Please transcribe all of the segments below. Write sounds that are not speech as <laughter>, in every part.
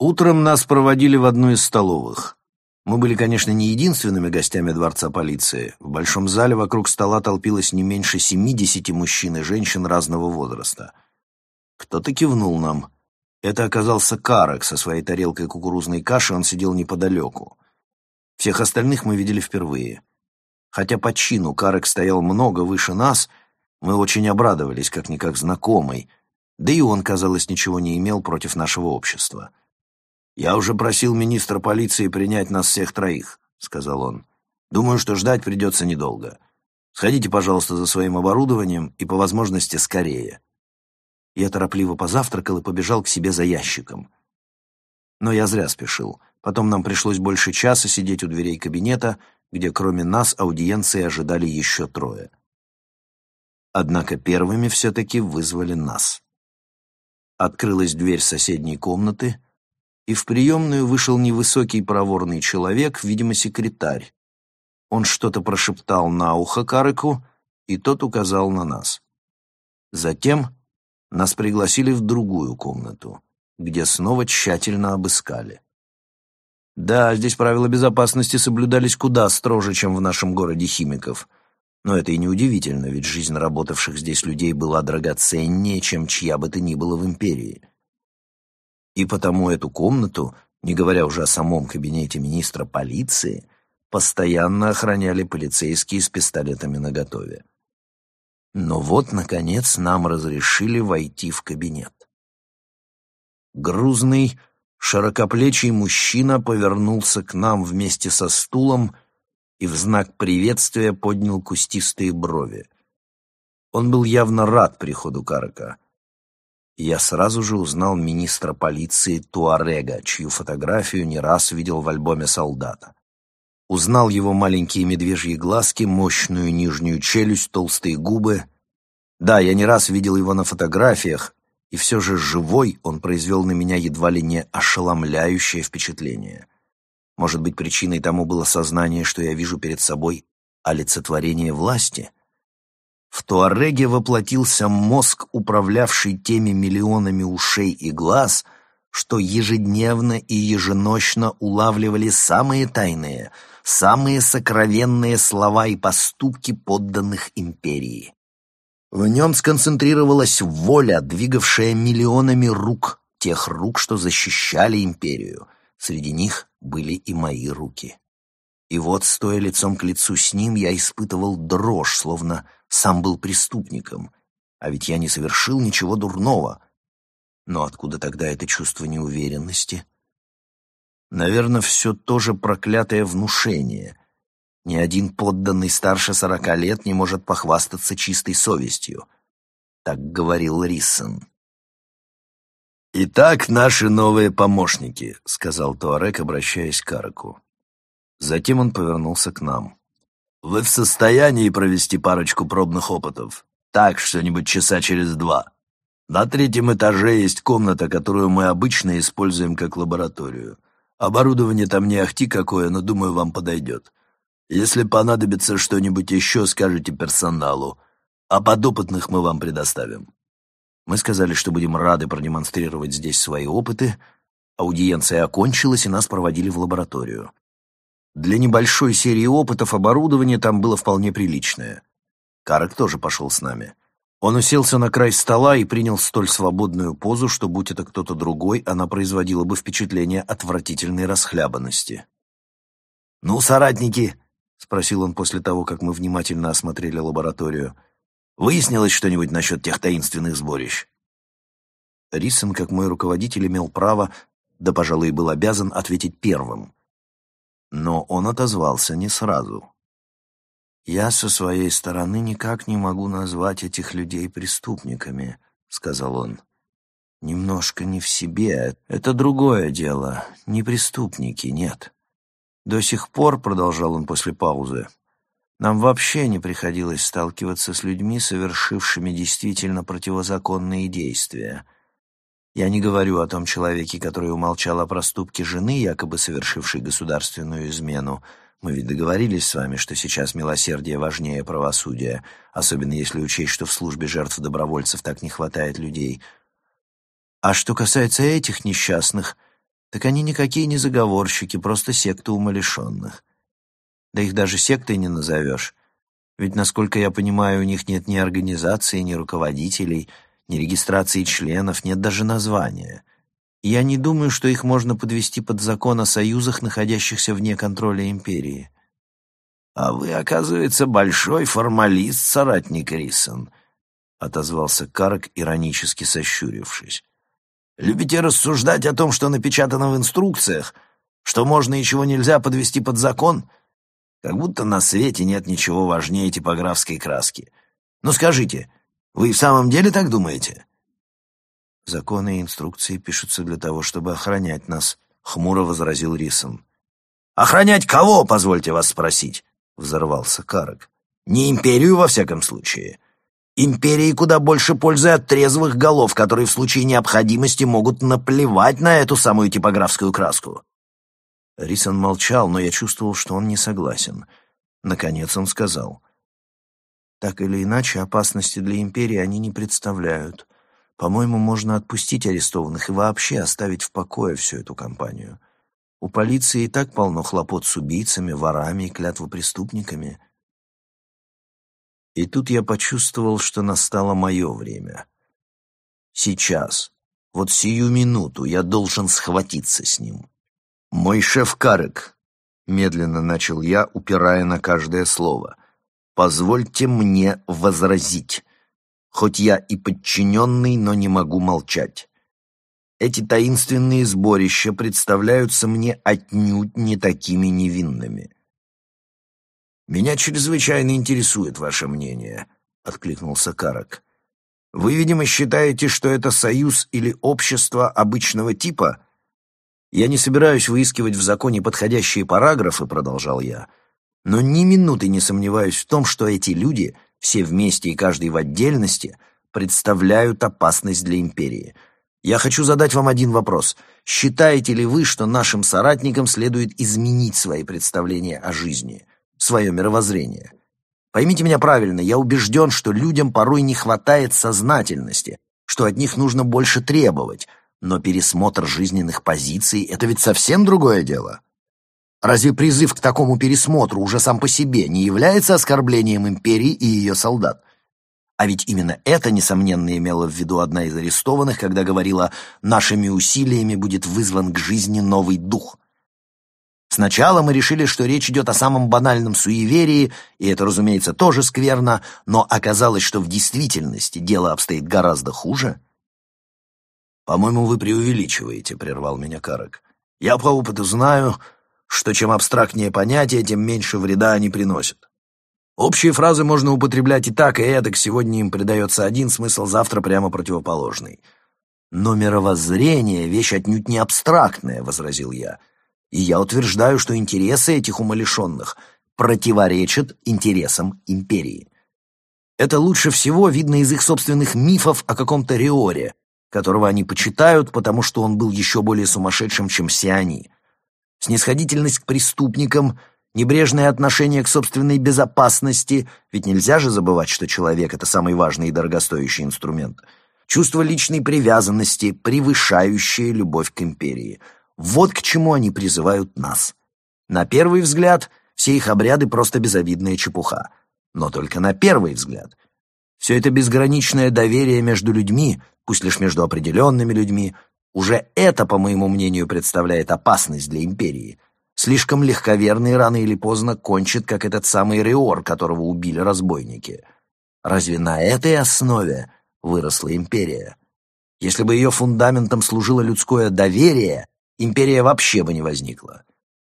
Утром нас проводили в одну из столовых. Мы были, конечно, не единственными гостями дворца полиции. В большом зале вокруг стола толпилось не меньше семидесяти мужчин и женщин разного возраста. Кто-то кивнул нам. Это оказался Карак со своей тарелкой кукурузной каши, он сидел неподалеку. Всех остальных мы видели впервые. Хотя по чину Карек стоял много выше нас, мы очень обрадовались, как-никак знакомый, да и он, казалось, ничего не имел против нашего общества. «Я уже просил министра полиции принять нас всех троих», — сказал он. «Думаю, что ждать придется недолго. Сходите, пожалуйста, за своим оборудованием и, по возможности, скорее». Я торопливо позавтракал и побежал к себе за ящиком. Но я зря спешил. Потом нам пришлось больше часа сидеть у дверей кабинета, где кроме нас аудиенции ожидали еще трое. Однако первыми все-таки вызвали нас. Открылась дверь соседней комнаты, и в приемную вышел невысокий проворный человек, видимо, секретарь. Он что-то прошептал на ухо Карыку, и тот указал на нас. Затем нас пригласили в другую комнату, где снова тщательно обыскали. Да, здесь правила безопасности соблюдались куда строже, чем в нашем городе химиков. Но это и не удивительно, ведь жизнь работавших здесь людей была драгоценнее, чем чья бы то ни было в империи. И потому эту комнату, не говоря уже о самом кабинете министра полиции, постоянно охраняли полицейские с пистолетами наготове. Но вот, наконец, нам разрешили войти в кабинет. Грузный, широкоплечий мужчина повернулся к нам вместе со стулом и в знак приветствия поднял кустистые брови. Он был явно рад приходу Карака. Я сразу же узнал министра полиции Туарега, чью фотографию не раз видел в альбоме солдата. Узнал его маленькие медвежьи глазки, мощную нижнюю челюсть, толстые губы. Да, я не раз видел его на фотографиях, и все же живой он произвел на меня едва ли не ошеломляющее впечатление. Может быть, причиной тому было сознание, что я вижу перед собой олицетворение власти? В Туареге воплотился мозг, управлявший теми миллионами ушей и глаз — что ежедневно и еженочно улавливали самые тайные, самые сокровенные слова и поступки подданных империи. В нем сконцентрировалась воля, двигавшая миллионами рук, тех рук, что защищали империю. Среди них были и мои руки. И вот, стоя лицом к лицу с ним, я испытывал дрожь, словно сам был преступником. А ведь я не совершил ничего дурного — но откуда тогда это чувство неуверенности? Наверное, все тоже проклятое внушение. Ни один подданный старше сорока лет не может похвастаться чистой совестью. Так говорил Рисон. «Итак, наши новые помощники», — сказал Туарек, обращаясь к Караку. Затем он повернулся к нам. «Вы в состоянии провести парочку пробных опытов? Так, что-нибудь часа через два?» На третьем этаже есть комната, которую мы обычно используем как лабораторию. Оборудование там не ахти какое, но, думаю, вам подойдет. Если понадобится что-нибудь еще, скажите персоналу, а подопытных мы вам предоставим». Мы сказали, что будем рады продемонстрировать здесь свои опыты. Аудиенция окончилась, и нас проводили в лабораторию. Для небольшой серии опытов оборудование там было вполне приличное. Карак тоже пошел с нами. Он уселся на край стола и принял столь свободную позу, что, будь это кто-то другой, она производила бы впечатление отвратительной расхлябанности. «Ну, соратники», — спросил он после того, как мы внимательно осмотрели лабораторию, «выяснилось что-нибудь насчет тех таинственных сборищ?» Рисон, как мой руководитель, имел право, да, пожалуй, был обязан ответить первым. Но он отозвался не сразу. «Я со своей стороны никак не могу назвать этих людей преступниками», — сказал он. «Немножко не в себе. Это другое дело. Не преступники, нет. До сих пор, — продолжал он после паузы, — нам вообще не приходилось сталкиваться с людьми, совершившими действительно противозаконные действия. Я не говорю о том человеке, который умолчал о проступке жены, якобы совершившей государственную измену, — мы ведь договорились с вами, что сейчас милосердие важнее правосудия, особенно если учесть, что в службе жертв добровольцев так не хватает людей. А что касается этих несчастных, Так они никакие не заговорщики, просто секта умалишенных. Да их даже сектой не назовешь. Ведь, насколько я понимаю, у них нет ни организации, ни руководителей, ни регистрации членов, нет даже названия. я не думаю, что их можно подвести под закон о союзах, находящихся вне контроля империи. «А вы, оказывается, большой формалист, соратник Рисон», — отозвался Карк, иронически сощурившись. «Любите рассуждать о том, что напечатано в инструкциях, что можно и чего нельзя подвести под закон?» Как будто на свете нет ничего важнее типографской краски. Ну скажите, вы в самом деле так думаете? Законы и инструкции пишутся для того, чтобы охранять нас, хмуро возразил Рисон. Охранять кого, позвольте вас спросить? Взорвался Карак. Не империю, во всяком случае. Империи куда больше пользы от трезвых голов, которые в случае необходимости могут наплевать на эту самую типографскую краску. Рисон молчал, но я чувствовал, что он не согласен. Наконец он сказал. «Так или иначе, опасности для империи они не представляют. По-моему, можно отпустить арестованных и вообще оставить в покое всю эту компанию. У полиции и так полно хлопот с убийцами, ворами и клятвопреступниками». И тут я почувствовал, что настало мое время. Сейчас, вот сию минуту, я должен схватиться с ним. «Мой шеф Карек», — медленно начал я, упирая на каждое слово, — «позвольте мне возразить. Хоть я и подчиненный, но не могу молчать. Эти таинственные сборища представляются мне отнюдь не такими невинными». «Меня чрезвычайно интересует ваше мнение», — откликнулся Карак. «Вы, видимо, считаете, что это союз или общество обычного типа?» «Я не собираюсь выискивать в законе подходящие параграфы», — продолжал я, «но ни минуты не сомневаюсь в том, что эти люди, все вместе и каждый в отдельности, представляют опасность для империи. Я хочу задать вам один вопрос. Считаете ли вы, что нашим соратникам следует изменить свои представления о жизни, свое мировоззрение?» Поймите меня правильно, я убежден, что людям порой не хватает сознательности, что от них нужно больше требовать, но пересмотр жизненных позиций — это ведь совсем другое дело. Разве призыв к такому пересмотру уже сам по себе не является оскорблением империи и ее солдат? А ведь именно это, несомненно, имела в виду одна из арестованных, когда говорила «нашими усилиями будет вызван к жизни новый дух». Сначала мы решили, что речь идет о самом банальном суеверии, и это, разумеется, тоже скверно, но оказалось, что в действительности дело обстоит гораздо хуже — «По-моему, вы преувеличиваете», — прервал меня Карак. «Я по опыту знаю, что чем абстрактнее понятия, тем меньше вреда они приносят. Общие фразы можно употреблять и так, и эдак, сегодня им придается один смысл, завтра прямо противоположный». «Но мировоззрение — вещь отнюдь не абстрактная», — возразил я. «И я утверждаю, что интересы этих умалишенных противоречат интересам империи. Это лучше всего видно из их собственных мифов о каком-то Риоре, которого они почитают, потому что он был еще более сумасшедшим, чем все они. Снисходительность к преступникам, небрежное отношение к собственной безопасности, ведь нельзя же забывать, что человек — это самый важный и дорогостоящий инструмент, чувство личной привязанности, превышающее любовь к империи. Вот к чему они призывают нас. На первый взгляд, все их обряды — просто безобидная чепуха. Но только на первый взгляд. Все это безграничное доверие между людьми, пусть лишь между определенными людьми, уже это, по моему мнению, представляет опасность для империи. Слишком легковерный рано или поздно кончит, как этот самый Риор, которого убили разбойники. Разве на этой основе выросла империя? Если бы ее фундаментом служило людское доверие, империя вообще бы не возникла.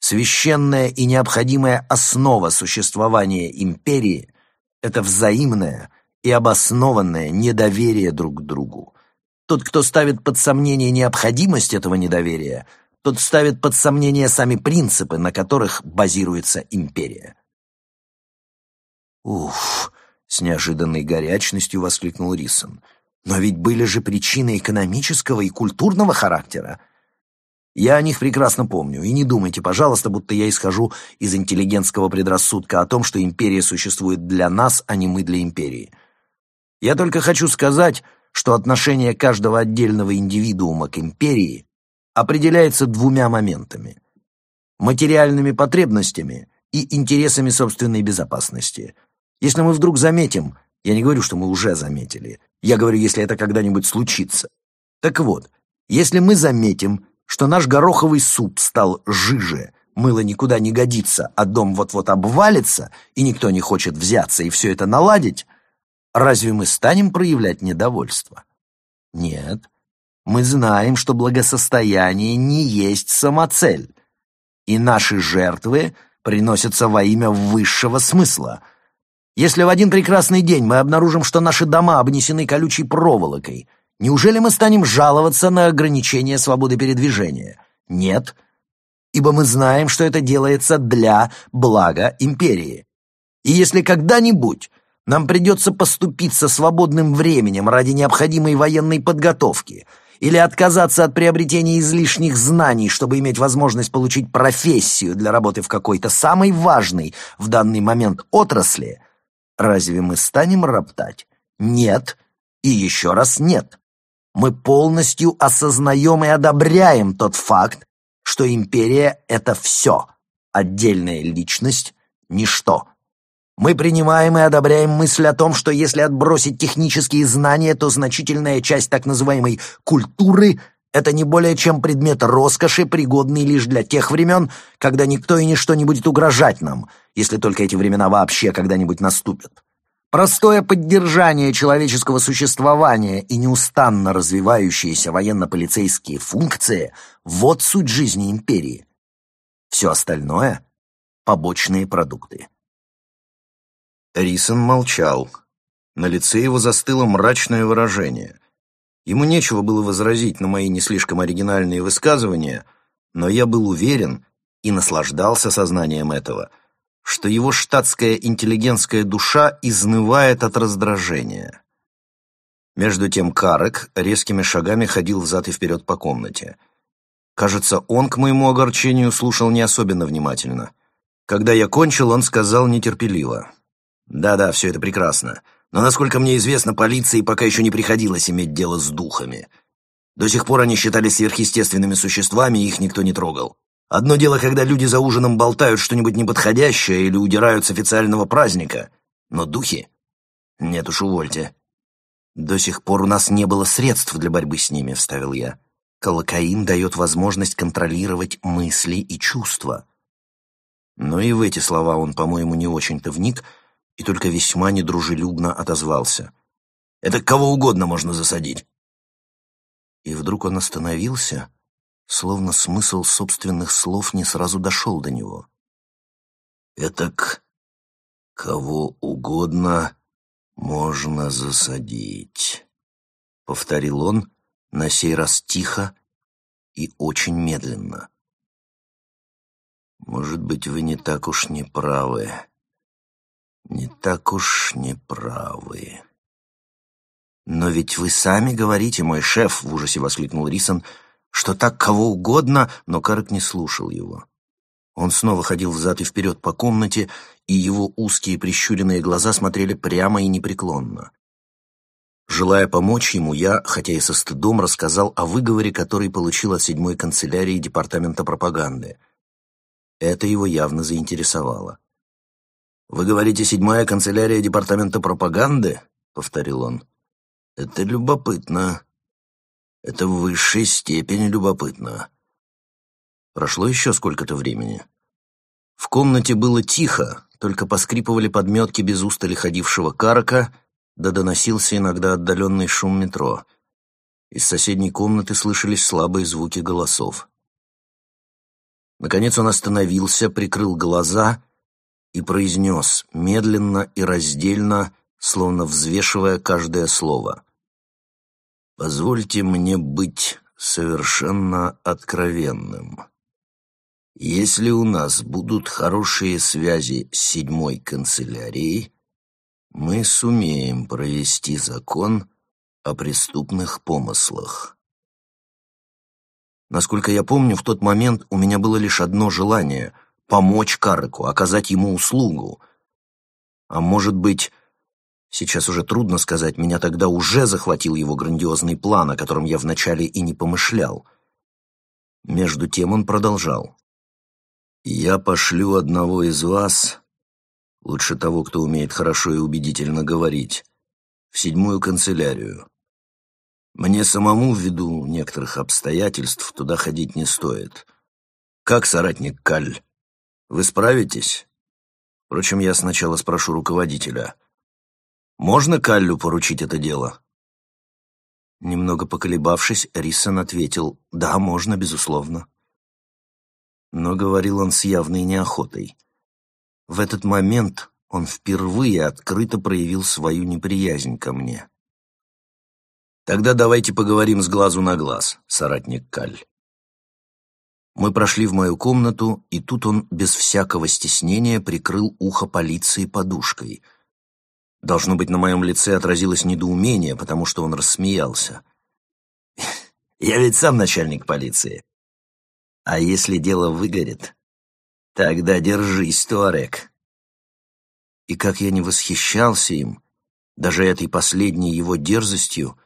Священная и необходимая основа существования империи — это взаимное и обоснованное недоверие друг к другу. Тот, кто ставит под сомнение необходимость этого недоверия, тот ставит под сомнение сами принципы, на которых базируется империя. «Уф!» — с неожиданной горячностью воскликнул Рисон. «Но ведь были же причины экономического и культурного характера. Я о них прекрасно помню, и не думайте, пожалуйста, будто я исхожу из интеллигентского предрассудка о том, что империя существует для нас, а не мы для империи. Я только хочу сказать, что отношение каждого отдельного индивидуума к империи определяется двумя моментами – материальными потребностями и интересами собственной безопасности. Если мы вдруг заметим, я не говорю, что мы уже заметили, я говорю, если это когда-нибудь случится. Так вот, если мы заметим, что наш гороховый суп стал жиже, мыло никуда не годится, а дом вот-вот обвалится, и никто не хочет взяться и все это наладить, разве мы станем проявлять недовольство? Нет. Мы знаем, что благосостояние не есть самоцель, и наши жертвы приносятся во имя высшего смысла. Если в один прекрасный день мы обнаружим, что наши дома обнесены колючей проволокой, неужели мы станем жаловаться на ограничение свободы передвижения? Нет ибо мы знаем, что это делается для блага империи. И если когда-нибудь нам придется поступиться свободным временем ради необходимой военной подготовки или отказаться от приобретения излишних знаний, чтобы иметь возможность получить профессию для работы в какой-то самой важной в данный момент отрасли, разве мы станем роптать? Нет и еще раз нет. Мы полностью осознаем и одобряем тот факт, что империя — это все, отдельная личность — ничто. Мы принимаем и одобряем мысль о том, что если отбросить технические знания, то значительная часть так называемой «культуры» — это не более чем предмет роскоши, пригодный лишь для тех времен, когда никто и ничто не будет угрожать нам, если только эти времена вообще когда-нибудь наступят. Простое поддержание человеческого существования и неустанно развивающиеся военно-полицейские функции – вот суть жизни империи. Все остальное – побочные продукты. Рисон молчал. На лице его застыло мрачное выражение. Ему нечего было возразить на мои не слишком оригинальные высказывания, но я был уверен и наслаждался сознанием этого – что его штатская интеллигентская душа изнывает от раздражения. Между тем Карек резкими шагами ходил взад и вперед по комнате. Кажется, он, к моему огорчению, слушал не особенно внимательно. Когда я кончил, он сказал нетерпеливо. «Да-да, все это прекрасно. Но, насколько мне известно, полиции пока еще не приходилось иметь дело с духами. До сих пор они считались сверхъестественными существами, и их никто не трогал. Одно дело, когда люди за ужином болтают что-нибудь неподходящее или удирают с официального праздника. Но духи? Нет уж, увольте. До сих пор у нас не было средств для борьбы с ними, вставил я. Колокаин дает возможность контролировать мысли и чувства. Но и в эти слова он, по-моему, не очень-то вник и только весьма недружелюбно отозвался. «Это кого угодно можно засадить». И вдруг он остановился словно смысл собственных слов не сразу дошел до него. «Этак кого угодно можно засадить», — повторил он, на сей раз тихо и очень медленно. «Может быть, вы не так уж не правы. Не так уж не правы». «Но ведь вы сами говорите, мой шеф», — в ужасе воскликнул Рисон, — что так кого угодно, но Карек не слушал его. Он снова ходил взад и вперед по комнате, и его узкие прищуренные глаза смотрели прямо и непреклонно. Желая помочь ему, я, хотя и со стыдом, рассказал о выговоре, который получил от седьмой канцелярии Департамента пропаганды. Это его явно заинтересовало. «Вы говорите, седьмая канцелярия Департамента пропаганды?» — повторил он. «Это любопытно. Это в высшей степени любопытно. Прошло еще сколько-то времени. В комнате было тихо, только поскрипывали подметки без устали ходившего карака, да доносился иногда отдаленный шум метро. Из соседней комнаты слышались слабые звуки голосов. Наконец он остановился, прикрыл глаза и произнес, медленно и раздельно, словно взвешивая каждое слово. Позвольте мне быть совершенно откровенным. Если у нас будут хорошие связи с седьмой канцелярией, мы сумеем провести закон о преступных помыслах. Насколько я помню, в тот момент у меня было лишь одно желание — помочь Карыку, оказать ему услугу. А может быть, Сейчас уже трудно сказать, меня тогда уже захватил его грандиозный план, о котором я вначале и не помышлял. Между тем он продолжал. «Я пошлю одного из вас, лучше того, кто умеет хорошо и убедительно говорить, в седьмую канцелярию. Мне самому, ввиду некоторых обстоятельств, туда ходить не стоит. Как соратник Каль? Вы справитесь? Впрочем, я сначала спрошу руководителя. Можно Каллю поручить это дело?» Немного поколебавшись, Риссон ответил «Да, можно, безусловно». Но говорил он с явной неохотой. В этот момент он впервые открыто проявил свою неприязнь ко мне. «Тогда давайте поговорим с глазу на глаз, соратник Каль». Мы прошли в мою комнату, и тут он без всякого стеснения прикрыл ухо полиции подушкой — Должно быть, на моем лице отразилось недоумение, потому что он рассмеялся. <laughs> «Я ведь сам начальник полиции. А если дело выгорит, тогда держись, Туарек». И как я не восхищался им, даже этой последней его дерзостью,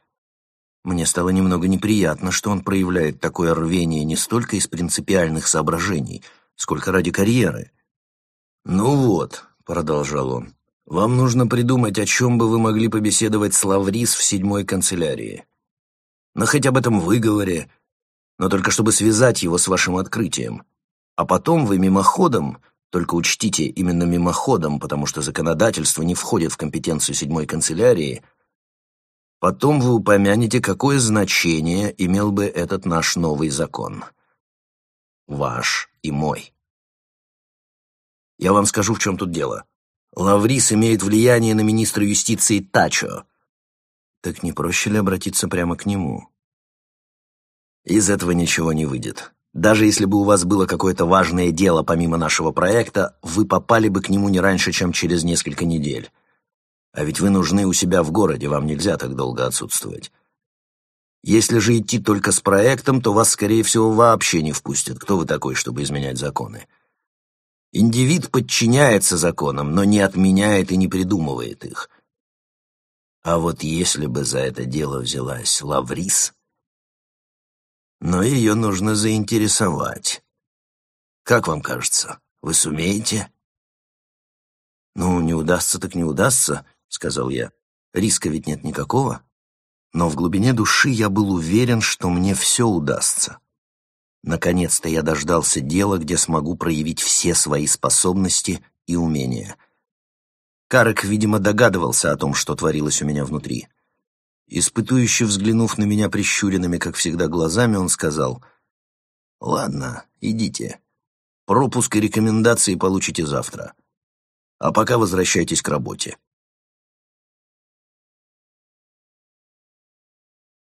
мне стало немного неприятно, что он проявляет такое рвение не столько из принципиальных соображений, сколько ради карьеры. «Ну вот», — продолжал он, вам нужно придумать, о чем бы вы могли побеседовать с Лаврис в седьмой канцелярии. Но хоть об этом выговоре, но только чтобы связать его с вашим открытием. А потом вы мимоходом, только учтите именно мимоходом, потому что законодательство не входит в компетенцию седьмой канцелярии, потом вы упомянете, какое значение имел бы этот наш новый закон. Ваш и мой. Я вам скажу, в чем тут дело. Лаврис имеет влияние на министра юстиции Тачо. Так не проще ли обратиться прямо к нему? Из этого ничего не выйдет. Даже если бы у вас было какое-то важное дело помимо нашего проекта, вы попали бы к нему не раньше, чем через несколько недель. А ведь вы нужны у себя в городе, вам нельзя так долго отсутствовать. Если же идти только с проектом, то вас, скорее всего, вообще не впустят. Кто вы такой, чтобы изменять законы? Индивид подчиняется законам, но не отменяет и не придумывает их. А вот если бы за это дело взялась Лаврис, но ее нужно заинтересовать. Как вам кажется, вы сумеете? «Ну, не удастся так не удастся», — сказал я. «Риска ведь нет никакого». Но в глубине души я был уверен, что мне все удастся. Наконец-то я дождался дела, где смогу проявить все свои способности и умения. Карек, видимо, догадывался о том, что творилось у меня внутри. Испытующе взглянув на меня прищуренными, как всегда, глазами, он сказал, «Ладно, идите. Пропуск и рекомендации получите завтра. А пока возвращайтесь к работе».